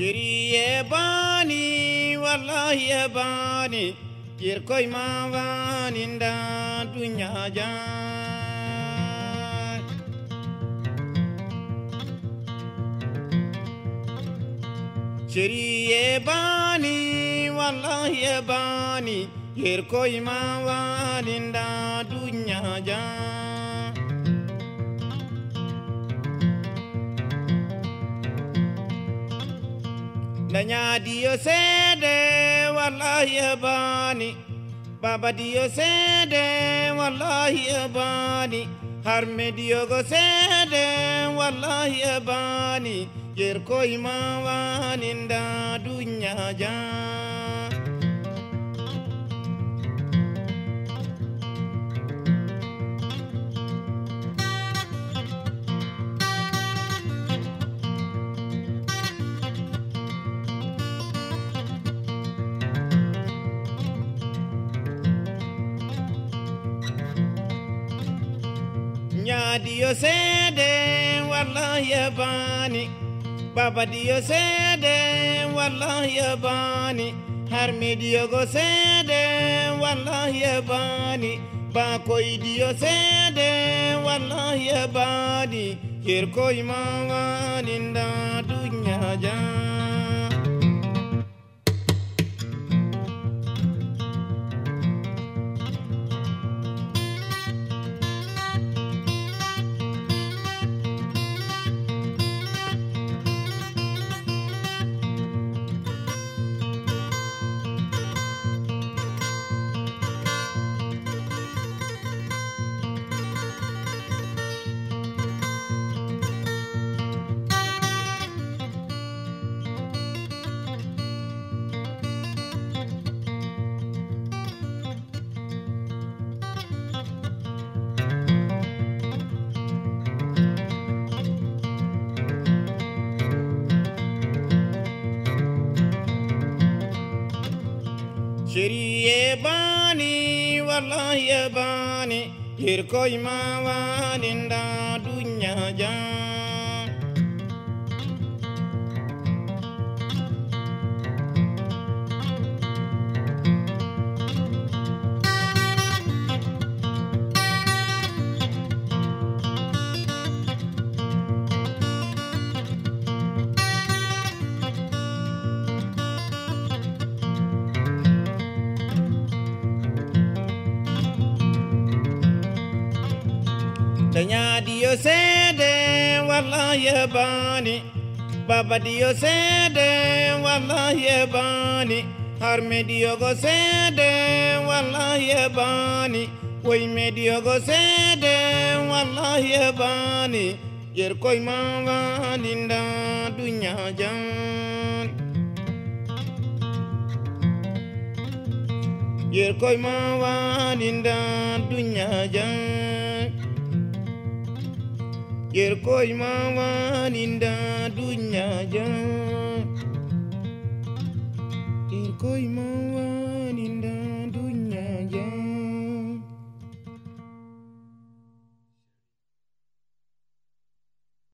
Shiri ya bani wallahi bani. Irkoi ma bani da dunya jan. Shiri ya bani wallahi bani. Irkoi ma bani da dunya jan Nanya Dio sede wallahi ya bani Baba Dio sede wallahi ya bani Harme Dio go sede wallahi ya bani Yerko ima waninda dunya jan Nya Dio sede wallahi bani Baba Dio sede wallahi ya bani Harme Dio go sede wallahi ya bani Bakoi Dio sede wallahi ya bani Kirko ima waninda dunya Ya bani wallahi ya bani Hirko ima waninda dunya jan Danya Dio sede wallahi bani. Baba Dio sede wallahi bani. Harme Dio go sede wallahi bani. Wai me Dio go sede wallahi bani. Yer koi ma waninda dunya jan. Yer koi ma waninda dunya jan Yer koi ma waninda dunya jan Yer koi ma waninda